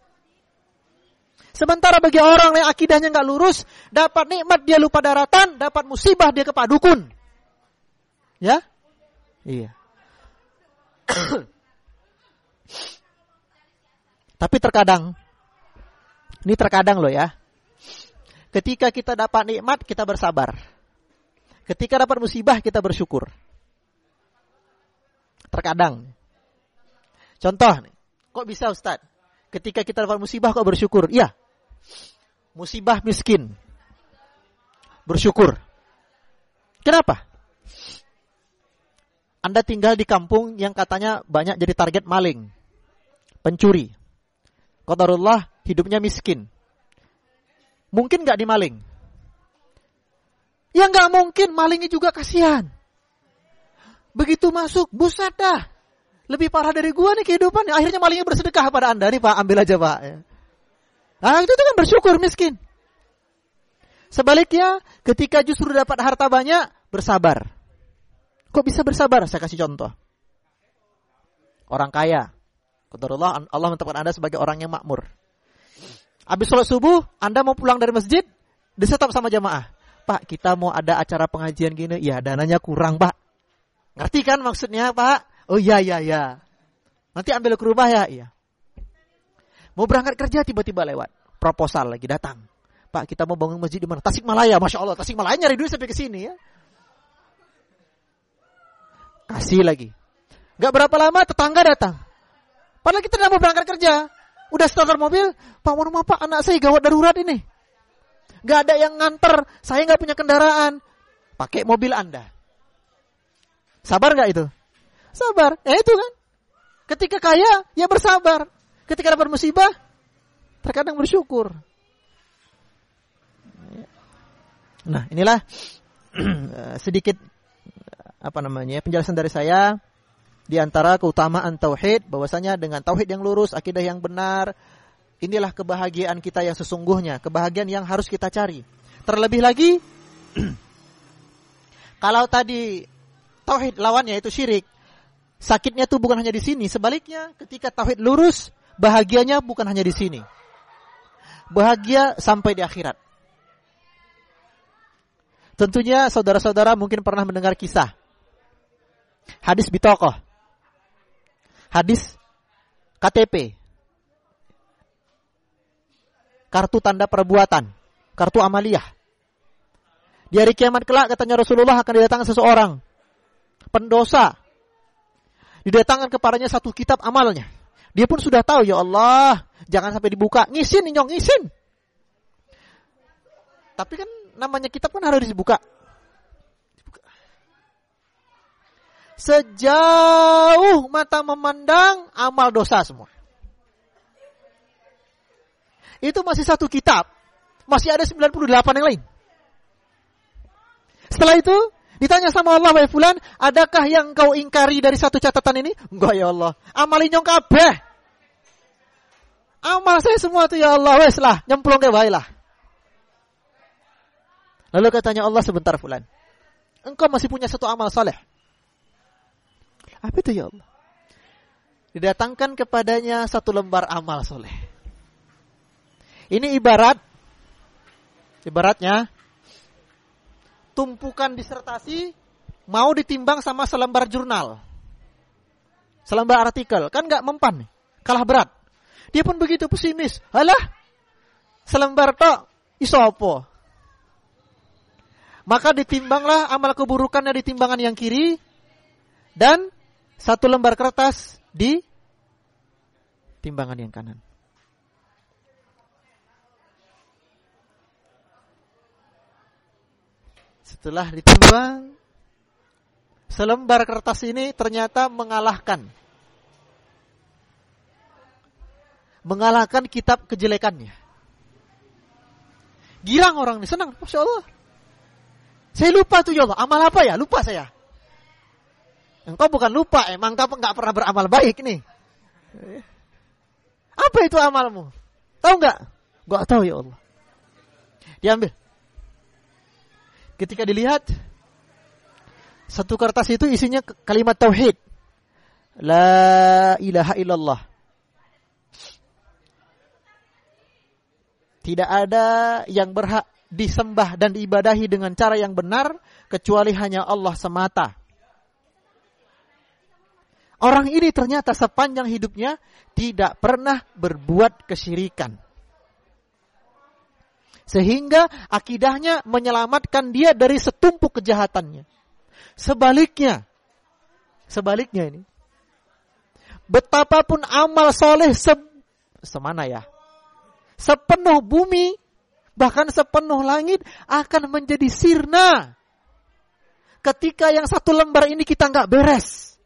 Sementara bagi orang yang akidahnya nggak lurus, dapat nikmat dia lupa daratan, dapat musibah dia kepada dukun. Ya? Iya. Tapi terkadang, ini terkadang loh ya. Ketika kita dapat nikmat, kita bersabar. Ketika dapat musibah, kita bersyukur. Terkadang. Contoh, kok bisa Ustadz? Ketika kita dapat musibah, kok bersyukur? Iya, musibah miskin. Bersyukur. Kenapa? Anda tinggal di kampung yang katanya banyak jadi target maling, pencuri. Qadarullah hidupnya miskin. Mungkin nggak dimaling? Ya nggak mungkin, malingnya juga kasihan. Begitu masuk, buset dah. Lebih parah dari gua nih kehidupan. Akhirnya malingnya bersedekah pada anda nih pak, ambil aja pak. Nah, itu kan bersyukur miskin. Sebaliknya, ketika justru dapat harta banyak, bersabar. Kok bisa bersabar? Saya kasih contoh. Orang kaya. Allah, Allah menetapkan Anda sebagai orang yang makmur. Habis sholat subuh, Anda mau pulang dari masjid, disetop sama jamaah. Pak, kita mau ada acara pengajian gini. Ya, dananya kurang, Pak. Ngerti kan maksudnya, Pak? Oh iya, iya, iya. Nanti ambil ke rumah ya? Iya. Mau berangkat kerja tiba-tiba lewat. Proposal lagi datang. Pak, kita mau bangun masjid di mana? Tasikmalaya, Masya Allah. Tasikmalaya nyari duit sampai ke sini ya. Kasih lagi. Gak berapa lama tetangga datang. Padahal kita tidak mau berangkat kerja. Udah starter mobil, Pak mau Pak anak saya gawat darurat ini. Gak ada yang nganter, saya gak punya kendaraan. Pakai mobil Anda. Sabar gak itu? Sabar. Ya itu kan. Ketika kaya, ya bersabar. Ketika dapat musibah, terkadang bersyukur. Nah, inilah sedikit apa namanya penjelasan dari saya di antara keutamaan tauhid bahwasanya dengan tauhid yang lurus, akidah yang benar, inilah kebahagiaan kita yang sesungguhnya, kebahagiaan yang harus kita cari. Terlebih lagi kalau tadi tauhid lawannya itu syirik, sakitnya tuh bukan hanya di sini, sebaliknya ketika tauhid lurus, bahagianya bukan hanya di sini. Bahagia sampai di akhirat. Tentunya saudara-saudara mungkin pernah mendengar kisah. Hadis bitokoh. Hadis KTP. Kartu tanda perbuatan. Kartu amaliyah. Di hari kiamat kelak katanya Rasulullah akan didatangkan seseorang. Pendosa. Didatangkan kepadanya satu kitab amalnya. Dia pun sudah tahu, ya Allah, jangan sampai dibuka. Ngisin, nyong, ngisin. Tapi kan namanya kitab kan harus dibuka. Sejauh mata memandang, amal dosa semua. Itu masih satu kitab. Masih ada 98 yang lain. Setelah itu, ditanya sama Allah, Wahai Fulan, adakah yang kau ingkari dari satu catatan ini? Enggak ya Allah. Amal nyong kabeh. Amal saya semua tuh ya Allah, wes lah, nyemplung ke lah. Lalu katanya Allah sebentar Fulan. Engkau masih punya satu amal saleh. Apa itu ya Allah? Didatangkan kepadanya satu lembar amal soleh. Ini ibarat, ibaratnya tumpukan disertasi mau ditimbang sama selembar jurnal. Selembar artikel. Kan nggak mempan. Kalah berat. Dia pun begitu pesimis. Halah, selembar tok, isopo. Maka ditimbanglah amal keburukannya di timbangan yang kiri dan satu lembar kertas di timbangan yang kanan. Setelah ditimbang, selembar kertas ini ternyata mengalahkan mengalahkan kitab kejelekannya. Girang orang ini, senang, Masya Allah. Saya lupa tuh ya Allah, amal apa ya? Lupa saya. Engkau bukan lupa, emang kau nggak pernah beramal baik nih. Apa itu amalmu? Tahu nggak? Gak tahu ya Allah. Diambil. Ketika dilihat, satu kertas itu isinya kalimat tauhid. La ilaha illallah. Tidak ada yang berhak disembah dan diibadahi dengan cara yang benar kecuali hanya Allah semata. Orang ini ternyata sepanjang hidupnya tidak pernah berbuat kesyirikan. Sehingga akidahnya menyelamatkan dia dari setumpuk kejahatannya. Sebaliknya, sebaliknya ini, betapapun amal soleh se semana ya, sepenuh bumi, bahkan sepenuh langit akan menjadi sirna. Ketika yang satu lembar ini kita nggak beres.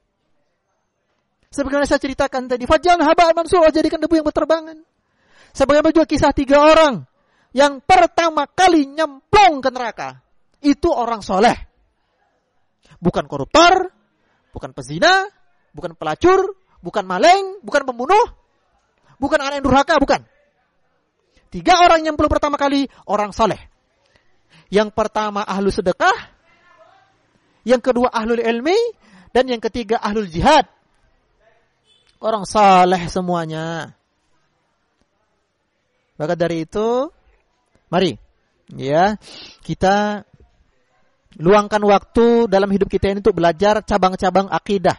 Sebagaimana saya ceritakan tadi, Fajal haba mansur, jadikan debu yang berterbangan. Sebagaimana juga kisah tiga orang yang pertama kali nyemplung ke neraka. Itu orang soleh. Bukan koruptor, bukan pezina, bukan pelacur, bukan maling, bukan pembunuh, bukan anak yang durhaka, bukan. Tiga orang yang belum pertama kali orang soleh. Yang pertama ahlu sedekah, yang kedua ahlul ilmi, dan yang ketiga ahlul jihad. Orang soleh semuanya. Maka dari itu, mari ya kita luangkan waktu dalam hidup kita ini untuk belajar cabang-cabang akidah.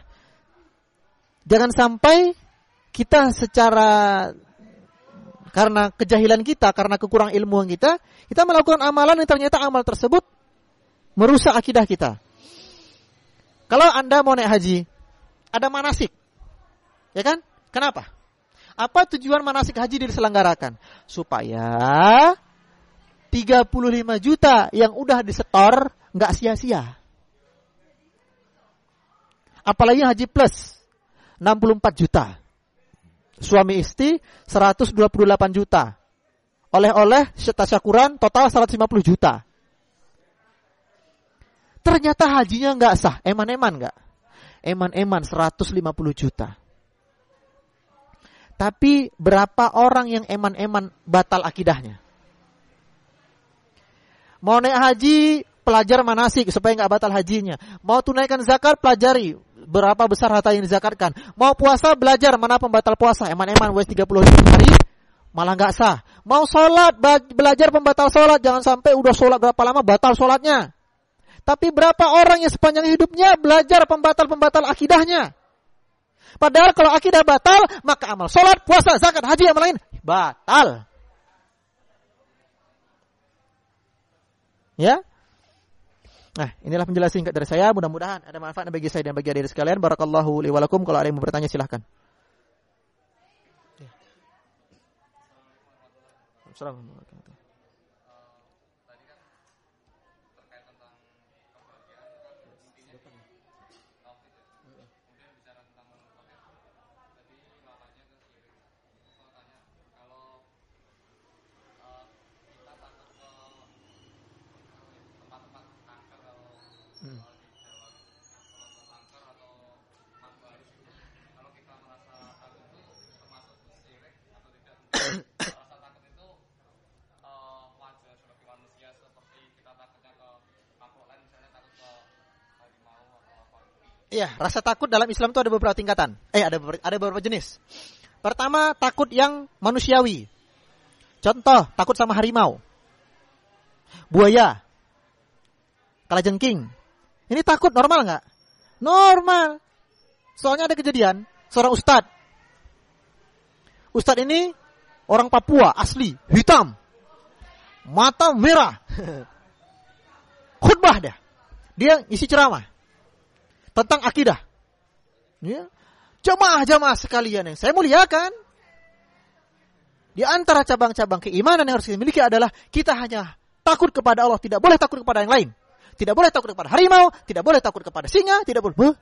Jangan sampai kita secara karena kejahilan kita, karena kekurang ilmuan kita, kita melakukan amalan yang ternyata amal tersebut merusak akidah kita. Kalau Anda mau naik haji, ada manasik. Ya kan? Kenapa? Apa tujuan manasik haji diselenggarakan? Supaya 35 juta yang udah disetor nggak sia-sia. Apalagi haji plus 64 juta suami istri 128 juta. Oleh-oleh tasyakuran total 150 juta. Ternyata hajinya nggak sah, eman-eman nggak? Eman-eman 150 juta. Tapi berapa orang yang eman-eman batal akidahnya? Mau naik haji, pelajar manasik supaya nggak batal hajinya. Mau tunaikan zakat, pelajari berapa besar harta yang dizakatkan. Mau puasa belajar mana pembatal puasa. Eman-eman wes 30 hari malah nggak sah. Mau sholat belajar pembatal sholat. Jangan sampai udah sholat berapa lama batal sholatnya. Tapi berapa orang yang sepanjang hidupnya belajar pembatal-pembatal akidahnya. Padahal kalau akidah batal, maka amal sholat, puasa, zakat, haji, yang lain batal. Ya, Nah, inilah penjelasan singkat dari saya. Mudah-mudahan ada manfaat bagi saya dan bagi adik sekalian. Barakallahu li walakum. Kalau ada yang mau bertanya silahkan. Assalamualaikum. Iya, rasa takut dalam Islam itu ada beberapa tingkatan. Eh, ada beberapa, ada beberapa jenis. Pertama, takut yang manusiawi. Contoh, takut sama harimau. Buaya. Kalajengking. Ini takut normal nggak? Normal. Soalnya ada kejadian, seorang ustadz. Ustadz ini orang Papua asli, hitam, mata merah. Khutbah dah. Dia isi ceramah tentang akidah. Ya. Jamaah-jamaah sekalian yang saya muliakan. Di antara cabang-cabang keimanan yang harus kita miliki adalah kita hanya takut kepada Allah, tidak boleh takut kepada yang lain. Tidak boleh takut kepada harimau, tidak boleh takut kepada singa, tidak boleh.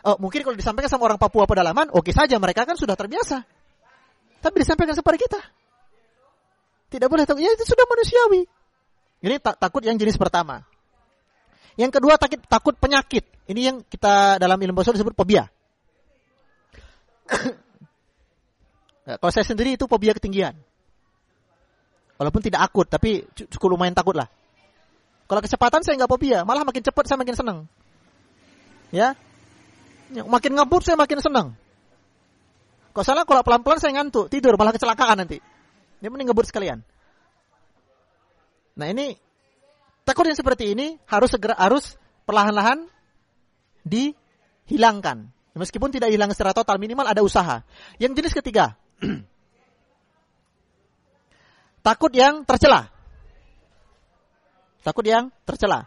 Oh, mungkin kalau disampaikan sama orang Papua pedalaman, oke saja mereka kan sudah terbiasa. Tapi disampaikan kepada kita. Tidak boleh takut, ya itu sudah manusiawi. Ini tak, takut yang jenis pertama. Yang kedua takut takut penyakit. Ini yang kita dalam ilmu bahasa disebut fobia. Nah, kalau saya sendiri itu fobia ketinggian. Walaupun tidak akut, tapi cukup lumayan takut lah. Kalau kecepatan saya nggak fobia, malah makin cepat saya makin senang. Ya, makin ngebut saya makin senang. Kalau salah kalau pelan-pelan saya ngantuk, tidur malah kecelakaan nanti. Dia mending ngebut sekalian. Nah ini takut yang seperti ini harus segera harus perlahan-lahan dihilangkan. Meskipun tidak hilang secara total, minimal ada usaha. Yang jenis ketiga, takut yang tercela. Takut yang tercela.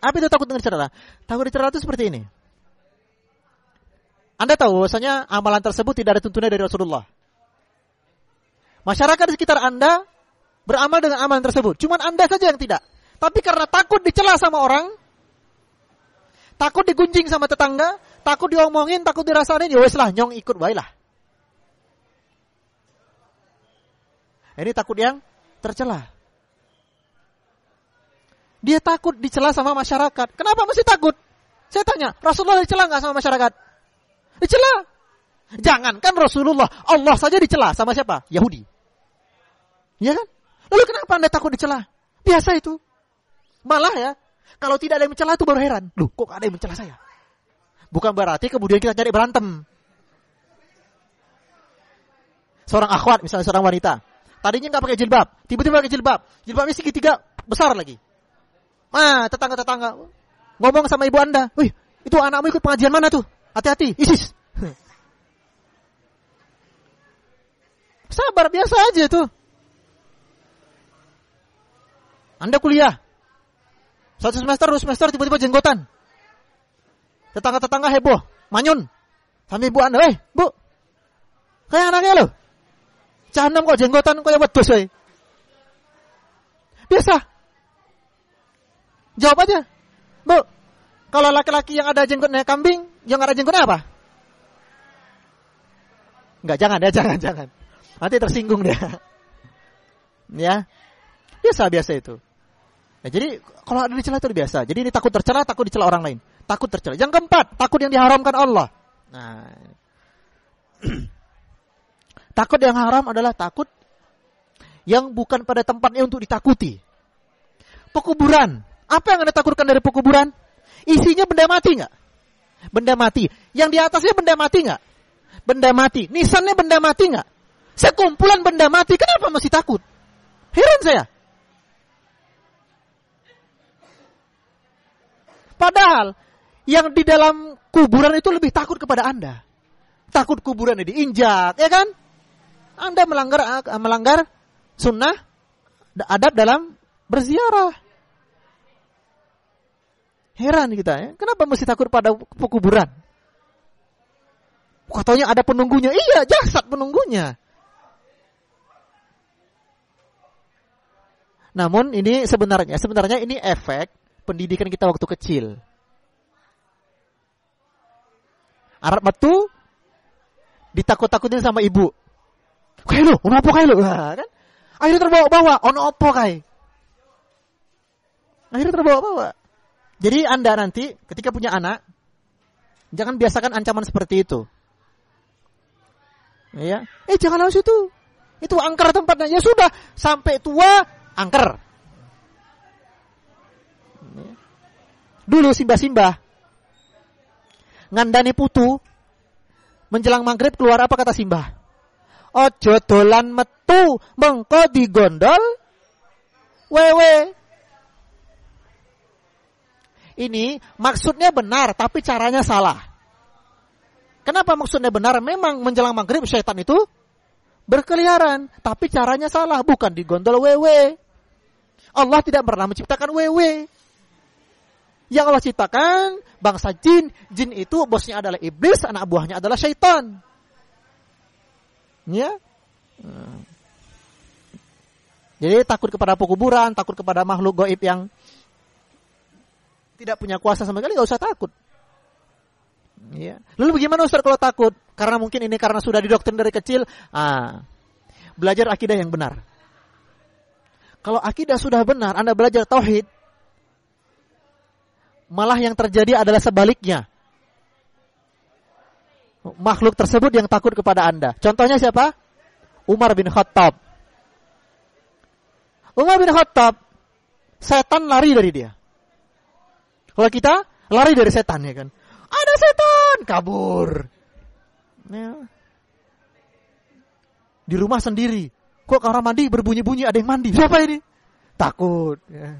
Apa itu takut dengan tercela? Takut tercela itu seperti ini. Anda tahu bahwasanya amalan tersebut tidak ada tuntunan dari Rasulullah. Masyarakat di sekitar Anda beramal dengan amalan tersebut. Cuman Anda saja yang tidak. Tapi karena takut dicela sama orang, takut digunjing sama tetangga, takut diomongin, takut dirasain, ya wes lah, nyong ikut baiklah. Ini takut yang tercela. Dia takut dicela sama masyarakat. Kenapa mesti takut? Saya tanya, Rasulullah dicela nggak sama masyarakat? Dicela. Jangankan Rasulullah, Allah saja dicela sama siapa? Yahudi. Ya kan? Lalu kenapa Anda takut dicela? Biasa itu. Malah ya, kalau tidak ada yang mencela itu baru heran. Loh, kok ada yang mencela saya? Bukan berarti kemudian kita cari berantem. Seorang akhwat, misalnya seorang wanita, Tadinya nggak pakai jilbab, tiba-tiba pakai jilbab. Jilbabnya segitiga besar lagi. Ah, tetangga-tetangga ngomong sama ibu anda, wih, itu anakmu ikut pengajian mana tuh? Hati-hati, ISIS. Sabar, biasa aja tuh. Anda kuliah. Satu semester, dua semester, tiba-tiba jenggotan. Tetangga-tetangga heboh, manyun. Sampai ibu anda, eh, bu, kayak anaknya loh. Jahanam kok jenggotan kok yang wedus woy. Biasa. Jawab aja. Bu, kalau laki-laki yang ada jenggotnya kambing, yang ada jenggotnya apa? Enggak, jangan ya, jangan, jangan. Nanti tersinggung dia. ya. Biasa-biasa itu. Nah, jadi kalau ada dicela itu biasa. Jadi ini takut tercela, takut dicela orang lain. Takut tercela. Yang keempat, takut yang diharamkan Allah. Nah, Takut yang haram adalah takut yang bukan pada tempatnya untuk ditakuti. Pekuburan. Apa yang Anda takutkan dari pekuburan? Isinya benda mati nggak? Benda mati. Yang di atasnya benda mati nggak? Benda mati. Nisannya benda mati nggak? Sekumpulan benda mati. Kenapa masih takut? Heran saya. Padahal yang di dalam kuburan itu lebih takut kepada Anda. Takut kuburannya diinjak, ya kan? Anda melanggar melanggar sunnah adab dalam berziarah. Heran kita ya, kenapa mesti takut pada kuburan? Katanya ada penunggunya. Iya, jasad penunggunya. Namun ini sebenarnya, sebenarnya ini efek pendidikan kita waktu kecil. Arab metu ditakut-takutin sama ibu. Kayak lu, ono apa kayak lu? Nah, kan? Akhirnya terbawa-bawa, ono apa kayak? Akhirnya terbawa-bawa. Jadi Anda nanti ketika punya anak, jangan biasakan ancaman seperti itu. Ya, eh jangan harus itu. Itu angker tempatnya. Ya sudah, sampai tua angker. Dulu simbah-simbah ngandani putu menjelang maghrib keluar apa kata simbah? ojo dolan metu mengko digondol wewe. Ini maksudnya benar tapi caranya salah. Kenapa maksudnya benar? Memang menjelang maghrib syaitan itu berkeliaran, tapi caranya salah, bukan di gondol wewe. Allah tidak pernah menciptakan wewe. Yang Allah ciptakan bangsa jin, jin itu bosnya adalah iblis, anak buahnya adalah syaitan. Ya. Hmm. Jadi takut kepada pekuburan, takut kepada makhluk goib yang tidak punya kuasa sama sekali, nggak usah takut. Ya. Lalu bagaimana Ustaz kalau takut? Karena mungkin ini karena sudah didoktrin dari kecil. Ah, belajar akidah yang benar. Kalau akidah sudah benar, Anda belajar tauhid, malah yang terjadi adalah sebaliknya. Makhluk tersebut yang takut kepada Anda. Contohnya siapa? Umar bin Khattab. Umar bin Khattab, setan lari dari dia. Kalau kita lari dari setan ya kan. Ada setan, kabur. Ya. Di rumah sendiri. Kok kamar mandi berbunyi-bunyi ada yang mandi. Siapa ini? Takut. Ya.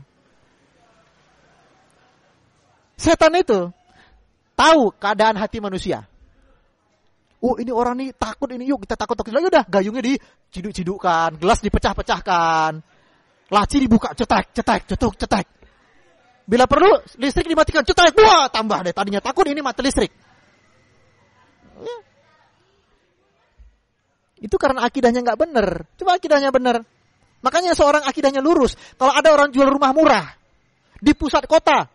Setan itu tahu keadaan hati manusia. Oh ini orang nih takut ini yuk kita takut takut lagi udah gayungnya diciduk-cidukkan, gelas dipecah-pecahkan, laci dibuka cetek cetek cetuk cetek. Bila perlu listrik dimatikan, cetek, wah tambah deh. Tadinya takut ini mati listrik. Ya. Itu karena akidahnya nggak benar. Coba akidahnya benar. Makanya seorang akidahnya lurus. Kalau ada orang jual rumah murah di pusat kota,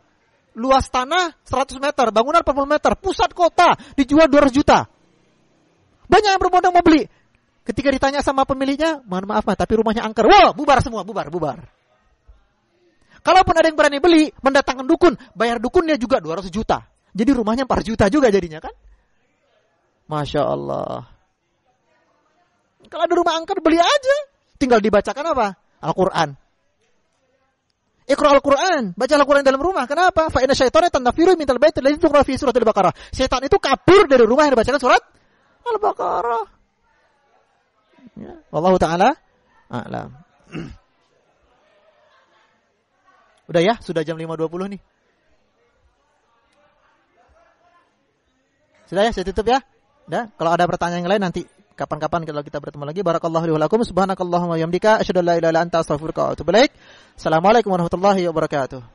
luas tanah 100 meter, bangunan 40 meter, pusat kota dijual 200 juta. Banyak yang berbondong mau beli. Ketika ditanya sama pemiliknya, mohon maaf mas, tapi rumahnya angker. Wah, bubar semua, bubar, bubar. Kalaupun ada yang berani beli, mendatangkan dukun, bayar dukunnya juga 200 juta. Jadi rumahnya 4 juta juga jadinya kan? Masya Allah. Kalau ada rumah angker, beli aja. Tinggal dibacakan apa? Al-Quran. Iqra Al-Quran. Baca Al-Quran dalam rumah. Kenapa? Fa'ina syaitana tandafiru mintal bait ladzi tuqra fi surat Al-Baqarah. Setan itu kabur dari rumah yang dibacakan surat Al-Baqarah. Ya. Allah Ta'ala a'lam. Udah ya, sudah jam 5.20 nih. Sudah ya, saya tutup ya. Udah, kalau ada pertanyaan yang lain nanti kapan-kapan kalau kita bertemu lagi. Barakallahu li wa lakum subhanakallahumma wa bihamdika asyhadu an la ilaha illa anta astaghfiruka wa atubu ilaik. Assalamualaikum warahmatullahi wabarakatuh.